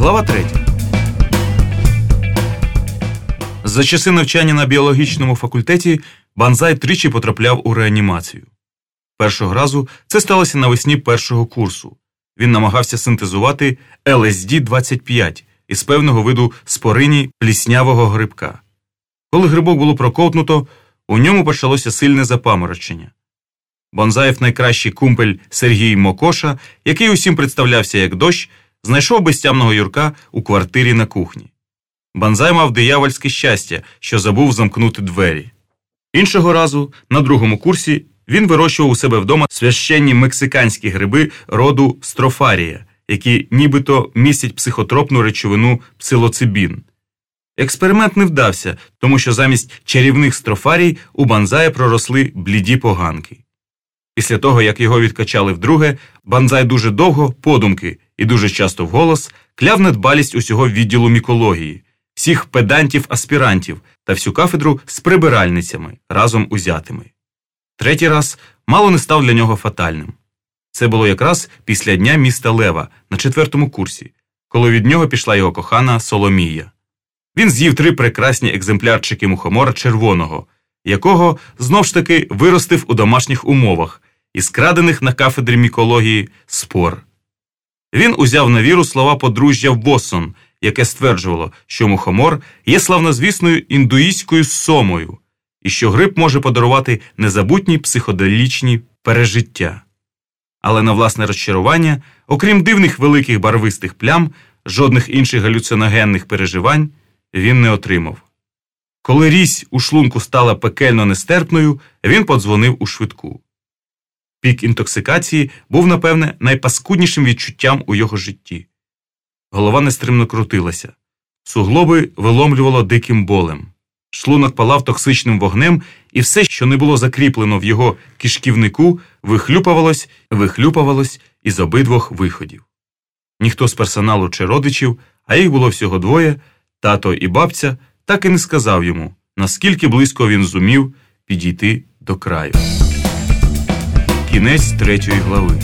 Глава 3. За часи навчання на біологічному факультеті Банзай тричі потрапляв у реанімацію. Першого разу це сталося навесні першого курсу. Він намагався синтезувати lsd 25 із певного виду спорині пліснявого грибка. Коли грибок було проковтнуто, у ньому почалося сильне запаморочення. Бонзаєв найкращий кумпель Сергій Мокоша, який усім представлявся як дощ, знайшов безтямного Юрка у квартирі на кухні. Банзай мав диявольське щастя, що забув замкнути двері. Іншого разу, на другому курсі, він вирощував у себе вдома священні мексиканські гриби роду строфарія, які нібито містять психотропну речовину псилоцибін. Експеримент не вдався, тому що замість чарівних строфарій у банзая проросли бліді поганки. Після того, як його відкачали вдруге, банзай дуже довго, подумки і дуже часто вголос кляв недбалість усього відділу мікології, всіх педантів аспірантів та всю кафедру з прибиральницями разом узятими. Третій раз мало не став для нього фатальним. Це було якраз після дня міста Лева на четвертому курсі, коли від нього пішла його кохана Соломія. Він з'їв три прекрасні екземплярчики мухомора червоного, якого знов ж таки виростив у домашніх умовах із крадених на кафедрі мікології спор. Він узяв на віру слова подружжя Боссон, яке стверджувало, що мухомор є славнозвісною індуїстською сомою і що гриб може подарувати незабутні психоделічні пережиття. Але на власне розчарування, окрім дивних великих барвистих плям, жодних інших галюциногенних переживань він не отримав. Коли рісь у шлунку стала пекельно нестерпною, він подзвонив у швидку. Пік інтоксикації був, напевне, найпаскуднішим відчуттям у його житті. Голова нестримно крутилася, суглоби виломлювало диким болем, шлунок палав токсичним вогнем, і все, що не було закріплено в його кишківнику, вихлюпувалось, вихлюпувалось із обидвох виходів. Ніхто з персоналу чи родичів, а їх було всього двоє, тато і бабця, так і не сказав йому, наскільки близько він зумів підійти до краю. Кінець третьої глави.